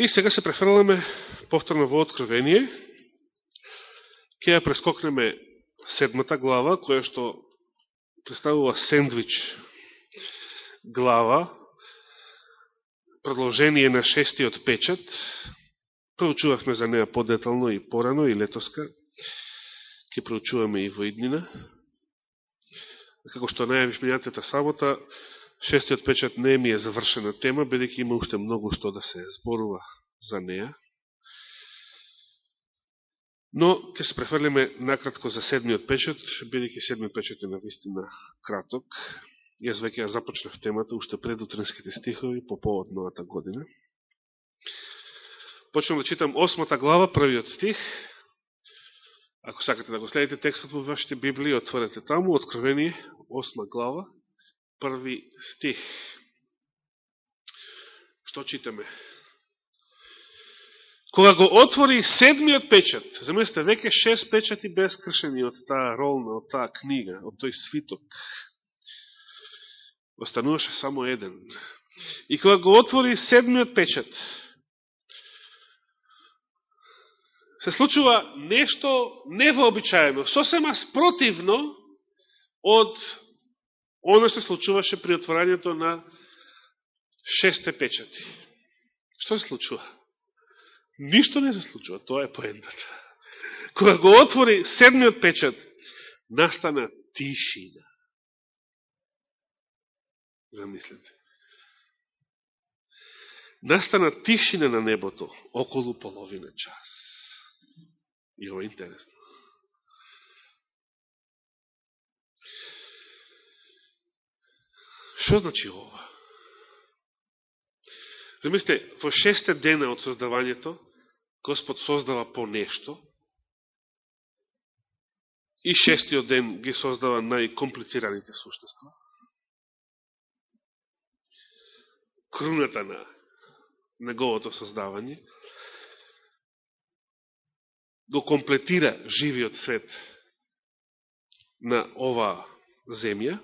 И сега се префрламе повторно во Откровение. Ке ја прескокнеме седмата глава, која што представува сендвич глава, продолжение на шестиот печат. Проучувавме за неа подетално и порано и летоска. Ке проучуваме и во иднина. Како што најавиш минатата сабота, шестиот печат не ми е завршена тема, бидеќи има уште многу што да се зборува за неа. Но, ќе се префрлиме накратко за седмиот печат, бидеќи седмиот печат е на вистина краток. Јас веќе ја започнав темата, уште пред утренските стихови, по повод новата година. Почнем да читам осмата глава, првиот стих. Ако сакате да го следите текстот во вашите Библии, отворете таму, Откровение, осма глава, први стих. Што читаме? Кога го отвори седмиот печат, заместе веќе шест печати безкршени од таа ролна, од таа книга, од тој свиток, остануваше само еден. И кога го отвори седмиот печат, се случува нешто невообичаено, сосема спротивно од оно што случуваше при отворањето на шесте печати. Што се случува? Ништо не се случува, тоа е поендата. Кога го отвори седмиот печат, настана тишина. Замислете. Настана тишина на небото околу половина час. И ова е интересно. Што значи ова? Замислите, во шесте дена од создавањето, Господ создава по нешто, и шестиот ден ги создава најкомплицираните суштества. Круната на неговото создавање, го комплетира живиот свет на ова земја,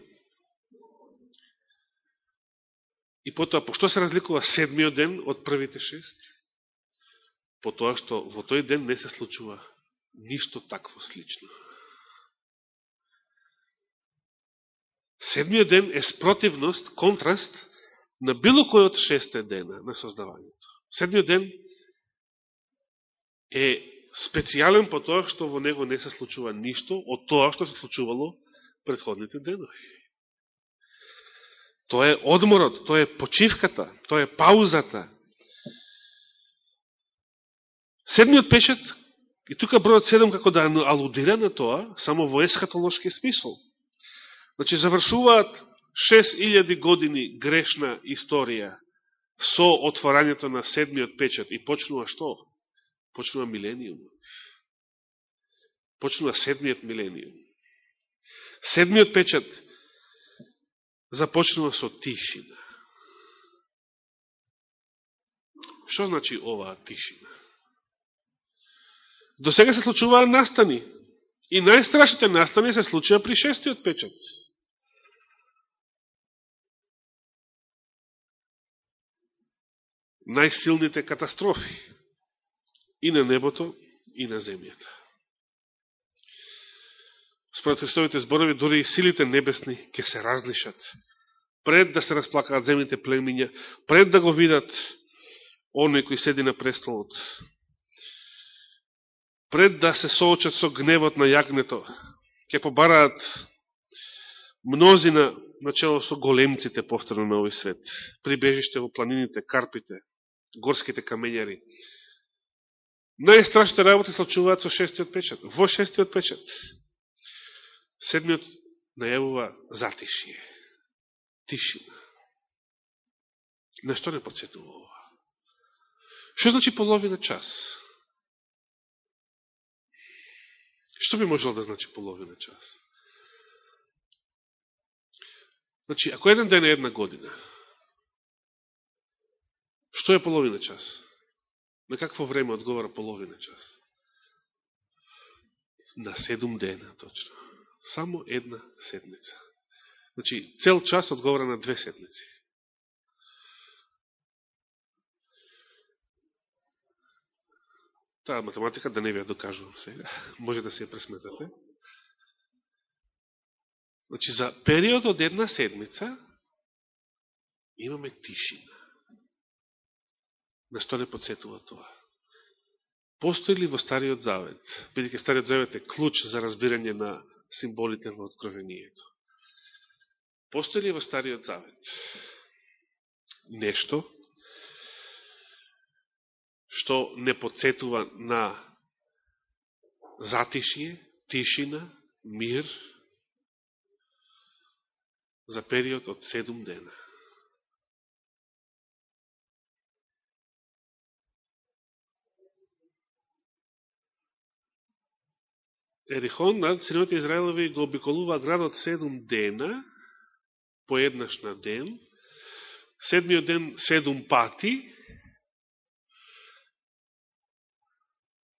И потоа, по што се разликува седмиот ден од првите шест? По тоа што во тој ден не се случува ништо такво слично. Седмиот ден е спротивност, контраст на било кој од шесте дена на создавањето. Седмиот ден е специјален по тоа што во него не се случува ништо од тоа што се случувало предходните денови. Тоа е одморот, тоа е почивката, тоа е паузата. Седмиот печат, и тука бројот седом како да алудира на тоа, само во есхатолошки смисол. Значи, завршуваат 6000 години грешна историја со отворањето на седмиот печат и почнува што? Почнува милениумот. Почнува седмиот милениум. Седмиот печат започнува со тишина. Што значи оваа тишина? До сега се случуваа настани. И најстрашните настани се случува при шестиот печат. Најсилните катастрофи и на небото, и на земјата. Според Христовите зборови, дори и силите небесни ќе се разлишат. Пред да се расплакаат земните племиња, пред да го видат оној кој седи на престолот, пред да се соочат со гневот на јагнето, ќе побараат мнозина начало со големците повторно на овој свет, прибежиште во планините, карпите, горските камењари. Најстрашните работи случуваат со шестиот печат, во шестиот печат. Седмиот најавува затишие, тишина. На што не подсетува ова? Што значи половина час? Што би можело да значи половина час? Значи, ако еден ден е една година, што е половина час? На какво време одговара половина час? На седум дена, точно. Само една седмица. Значи, цел час одговора на две седмици. Таа математика да не ви ја докажувам сега. Може да се ја пресметате. Значи, за период од една седмица имаме тишина. На што не подсетува тоа? Постои ли во Стариот Завет, бидеќи Стариот Завет е клуч за разбирање на символите во откровението? Постои ли во Стариот Завет нешто што не подсетува на затишие, тишина, мир за период од 7 дена? Ерихон, над синовите Израелови го обиколува градот 7 дена, поеднаш на ден, седмиот ден 7 пати,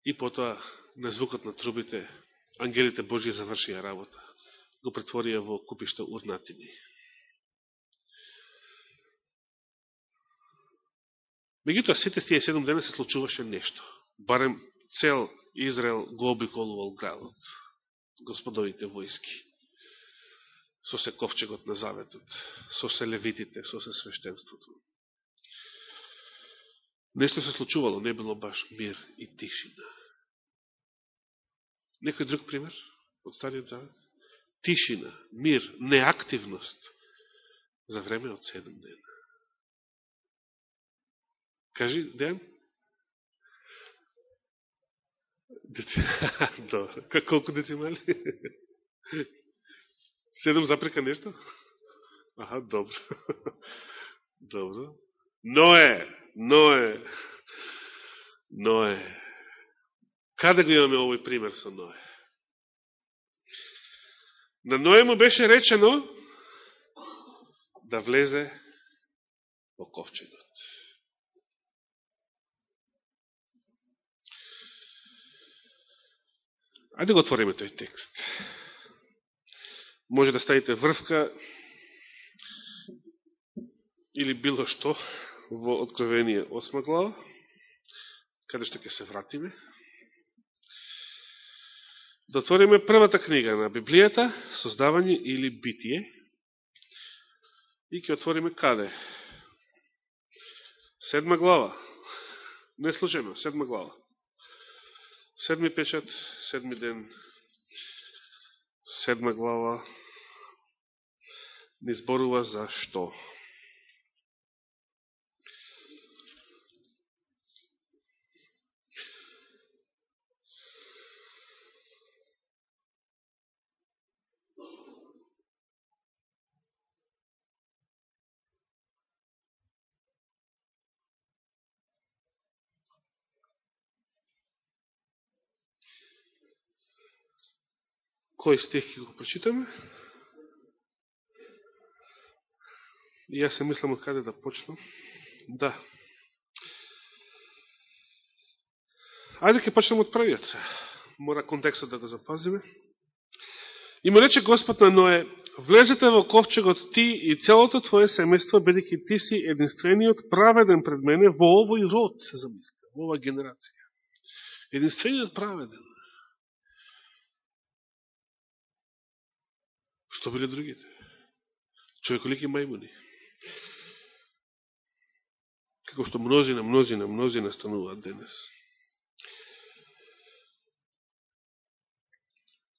и потоа на звукот на трубите, ангелите Божи завршија работа. Го претворија во купишто урнатини. Меѓутоа, сите тие 7 дена се случуваше нешто. Барем цел Израел го обиколувал градот, господовите војски, со се ковчегот на заветот, со се левитите, со се свештенството. Нешто се случувало, не било баш мир и тишина. Некој друг пример од Стариот Завет? Тишина, мир, неактивност за време од седем дена. Кажи, Дејан? Добро. Колку децимали? Седем запрека нешто? Аха, добро. Добро. Ное, Ное, Ное. Каде го имаме овој пример со Ное? На Ное му беше речено да влезе во ковчегот. Ајде да го отвориме тој текст. Може да ставите врвка или било што во Откровение 8 глава, каде што ќе се вратиме. Да отвориме првата книга на Библијата, Создавање или Битие, и ќе отвориме каде? Седма глава. Не случайно, седма глава. Седми печат, седми ден, седма глава, не зборува за што. Кој стих ќе го прочитаме? И јас се мислам од каде да почнам. Да. Ајде ќе почнем од првиот. Мора контекстот да го запазиме. И му рече Господ на Ное, влезете во ковчегот ти и целото твое семејство, бидеќи ти си единствениот праведен пред мене во овој род, се замислите, во оваа генерација. Единствениот праведен. Што биле другите? Човеколики мајмуни. Како што мнозина, мнозина, мнозина стануваат денес.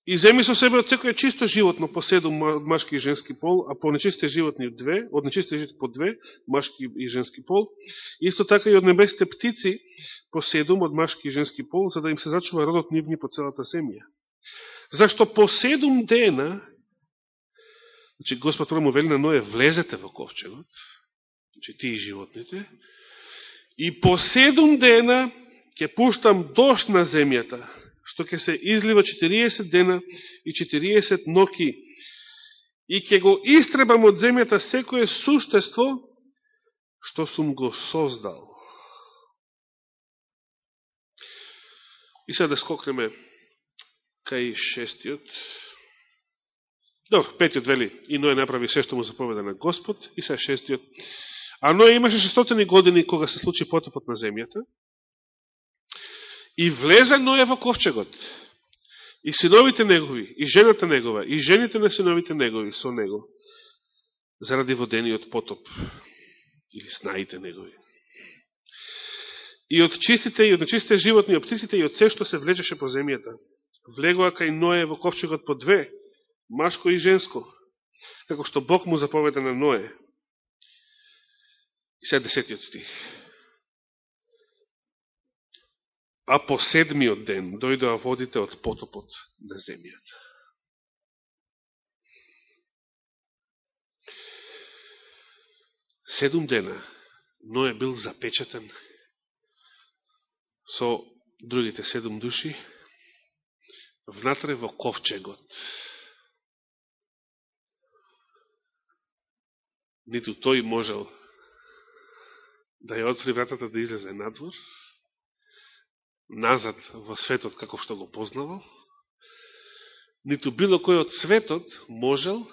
И земи со себе од секој чисто животно по седум од машки и женски пол, а по нечистите животни две, од нечистите животни по две, машки и женски пол. Исто така и од небесите птици по седум од машки и женски пол, за да им се зачува родот нивни по целата земја. Зашто по седум дена Значи, Господ му вели на Ное, влезете во ковчегот, значи, ти и животните, и по седум дена ќе пуштам дош на земјата, што ќе се излива 40 дена и 40 ноки, и ќе го истребам од земјата секое суштество што сум го создал. И сега да скокнеме кај шестиот Добро, петиот вели, и Ној направи се што му заповеда на Господ, и сега шестиот. А Ној имаше 600 години кога се случи потопот на земјата. И влезе ној во ковчегот, и синовите негови, и жената негова, и жените на синовите негови со него, заради водениот потоп, или снаите негови. И од чистите, и од нечистите животни, и од птиците, и од се што се влечеше по земјата. Влегоа кај Ное во ковчегот по две, машко и женско, како што Бог му заповеда на Ное. И сега десетиот стих. А по седмиот ден дојдоа водите од потопот на земјата. Седум дена Ное бил запечатен со другите седум души внатре во ковчегот. Ниту тој можел да ја отвори вратата да излезе надвор, назад во светот како што го познавал, ниту било кој од светот можел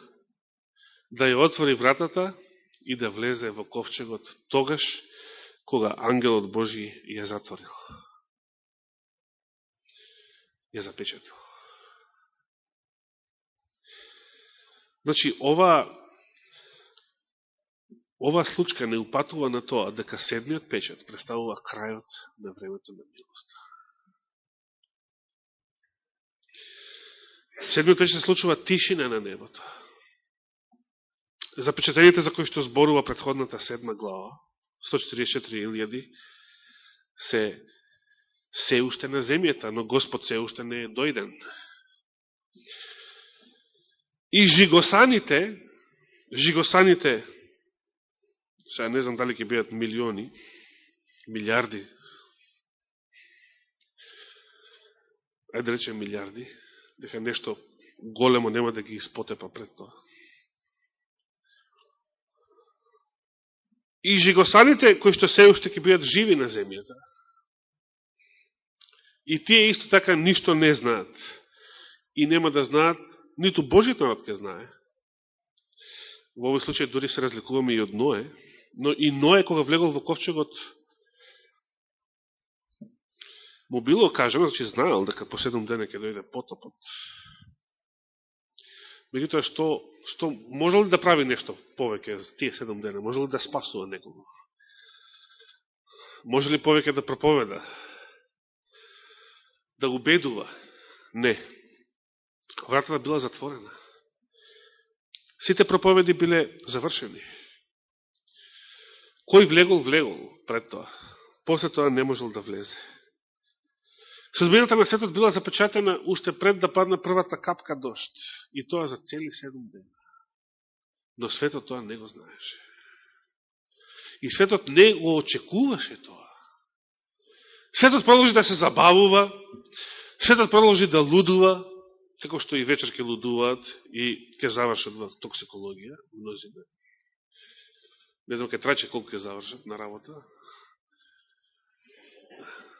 да ја отвори вратата и да влезе во ковчегот тогаш кога ангелот Божи ја затворил. Ја запечатил. Значи, ова ова случка не упатува на тоа дека седмиот печат представува крајот на времето на милост. Седмиот печат се случува тишина на небото. Запечатените за кои што зборува предходната седма глава, 144.000, се се уште на земјата, но Господ се уште не е дојден. И жигосаните, жигосаните Сега не знам дали ќе бидат милиони, милиарди, ајде да речем милиарди, дека нешто големо нема да ги испотепа пред тоа. И жигосаните кои што се уште ќе бидат живи на земјата, и тие исто така ништо не знаат, и нема да знаат, ниту Божиот народ ќе знае. Во овој случај дори се разликуваме и од Ное, Но и Ное, кога влегол во ковчегот, му било кажано, значи знаел дека по седом дена ќе дојде потопот. Меѓутоа, што, што можел ли да прави нешто повеќе за тие седом дена? Можел ли да спасува некого? Може ли повеќе да проповеда? Да убедува? Не. Вратата била затворена. Сите проповеди биле завршени. Кој влегол, влегол пред тоа. После тоа не можел да влезе. Судбината на светот била запечатена уште пред да падна првата капка дошт. И тоа за цели седом дена. Но светот тоа не го знаеше. И светот не го очекуваше тоа. Светот продолжи да се забавува, светот продолжи да лудува, како што и вечер ке лудуваат и ке завршат во токсикологија, мнозина. Не знам, ке трајче колко ќе завршат на работа.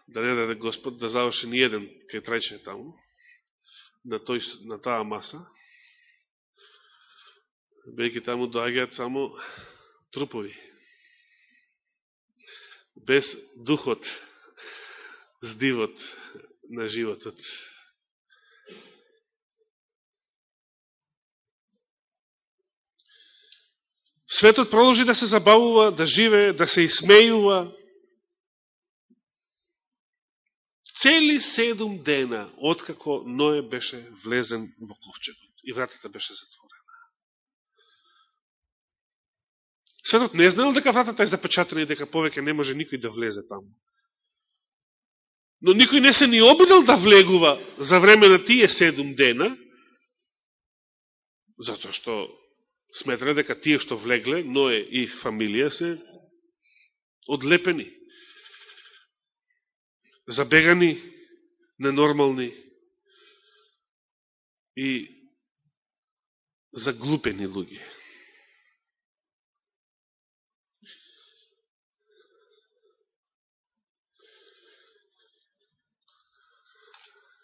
Да не даде Господ да заврши ни еден ке трајче таму, на, тој, на таа маса. Бејќи таму доаѓаат само трупови. Без духот, здивот на животот. Светот продолжи да се забавува, да живее, да се исмејува. Цели седум дена, откако Ное беше влезен во ковчегот и вратата беше затворена. Светот не знаел дека вратата е запечатена и дека повеќе не може никој да влезе таму. Но никој не се ни обидел да влегува за време на тие седум дена, затоа што сметра дека тие што влегле, но е и фамилија се одлепени, забегани, ненормални и заглупени луѓе.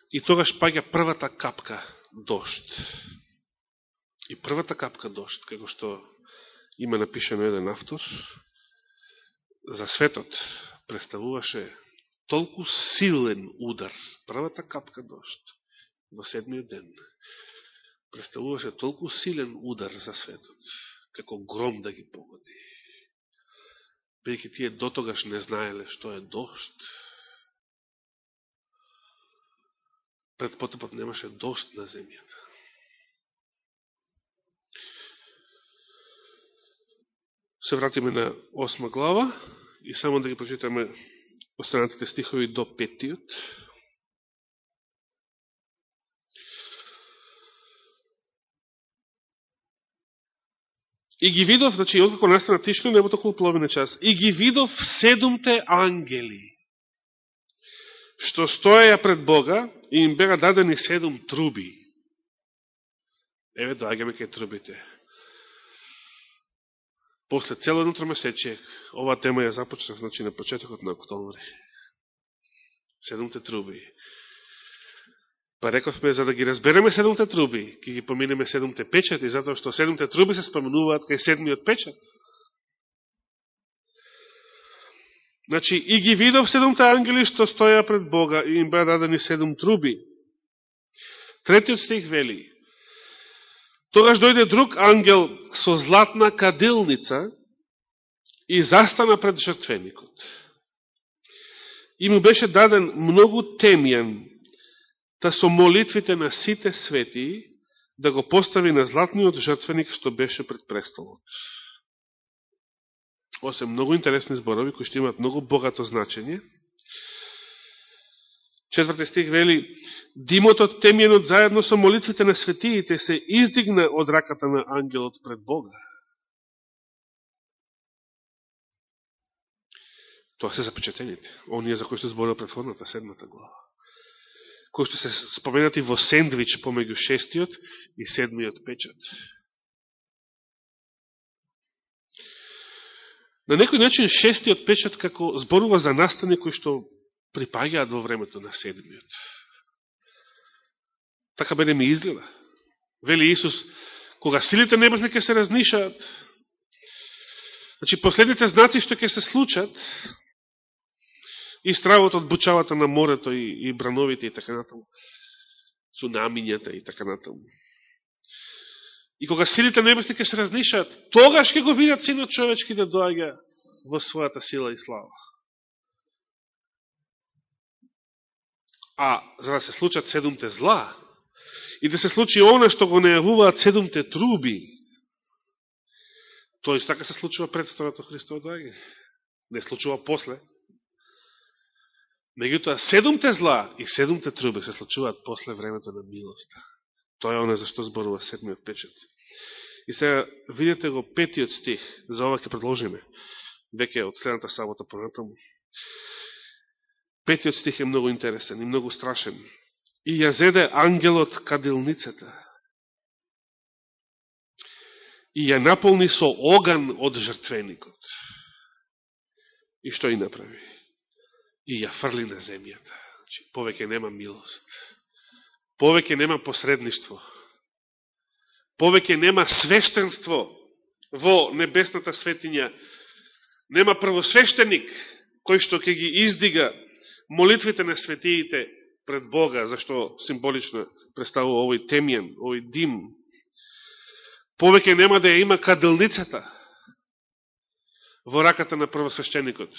И тогаш паѓа првата капка дошт. И првата капка дошт, како што има напишено еден автор, за светот представуваше толку силен удар, првата капка дошт во седмиот ден, представуваше толку силен удар за светот, како гром да ги погоди. Бејќи тие дотогаш не знаеле што е дошт. Пред потопот немаше дошт на земјата. Се вратиме на осма глава и само да ги прочитаме останатите стихови до петиот. И ги видов, значи, откако настана тишно небото околу половина час, и ги видов седумте ангели, што стоеја пред Бога, и им бега дадени седум труби. Еве, доаѓаме кај трубите. После цело едно тромесече, ова тема ја започнав, значи, на почетокот на октомври. Седумте труби. Па рековме, за да ги разбереме седумте труби, ќе ги поминеме седумте печати, затоа што седумте труби се споменуваат кај седмиот печат. Значи, и ги видов седумте ангели што стоја пред Бога и им беа дадени седум труби. Третиот стих вели, Тогаш дојде друг ангел со златна кадилница и застана пред жртвеникот. И му беше даден многу темјан, та со молитвите на сите свети да го постави на златниот жртвеник што беше пред престолот. Осе многу интересни зборови, кои што имаат многу богато значење. Четврти стих вели, Димот темјенот заедно со молитвите на светиите се издигна од раката на ангелот пред Бога. Тоа се запечатените, оние за кои што зборил предходната седмата глава. Кои што се споменати во сендвич помеѓу шестиот и седмиот печат. На некој начин шестиот печат како зборува за настани кои што припаѓаат во времето на седмиот. Така беде ми изгледа. Вели Исус, кога силите небесни ќе се разнишаат, значи последните знаци што ќе се случат, и стравот од бучавата на морето и, и брановите и така натаму, цунамињата и така натаму. И кога силите небесни ќе се разнишаат, тогаш ќе го видат синот човечки да доаѓа во својата сила и слава. А за да се случат седумте зла, и да се случи оно што го најавуваат седумте труби, тој така се случува пред Старото Христово доаѓање. Не случува после. Меѓутоа, седумте зла и седумте труби се случуваат после времето на милоста. Тоа е оно за што зборува седмиот печет. И сега видите го петиот стих, за ова ќе продолжиме, веќе од следната сабота понатаму. Петиот стих е многу интересен и многу страшен. И ја зеде ангелот кадилницата. И ја наполни со оган од жртвеникот. И што и направи? И ја фрли на земјата. Значи, повеќе нема милост. Повеќе нема посредништво. Повеќе нема свештенство во небесната светиња. Нема првосвештеник кој што ќе ги издига молитвите на светиите пред Бога, зашто символично представува овој темјен, овој дим. Повеќе нема да ја има каделницата во раката на првосвещеникот,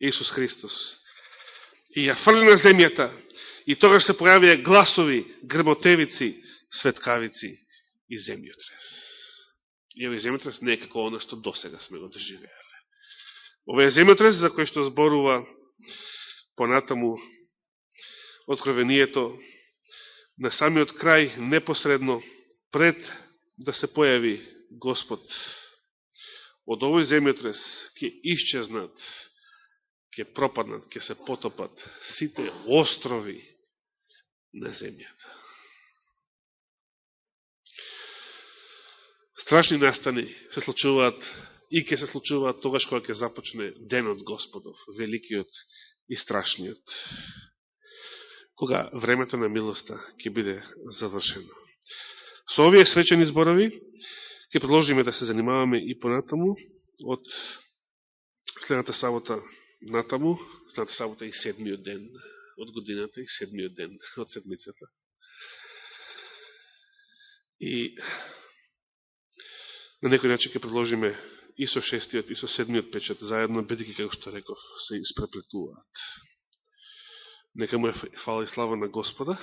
Исус Христос. И ја фрли на земјата, и тогаш се појавија гласови, грмотевици, светкавици и земјотрес. И овој земјотрес не е како оно што досега сме го доживеале. Овој земјотрес за кој што зборува понатаму откровението на самиот крај, непосредно пред да се појави Господ. Од овој земјотрес ќе исчезнат, ќе пропаднат, ќе се потопат сите острови на земјата. Страшни настани се случуваат и ќе се случуваат тогаш кога ќе започне денот Господов, великиот и страшниот, кога времето на милоста ќе биде завршено. Со овие свечени зборови ќе продолжиме да се занимаваме и понатаму од следната сабота натаму, следната сабота и седмиот ден од годината и седмиот ден од седмицата. И на некој начин ќе предложиме и со шестиот, и со седмиот печат заедно, бедеќи, како што реков, се испреплетуваат. Нека му е фала и слава на Господа.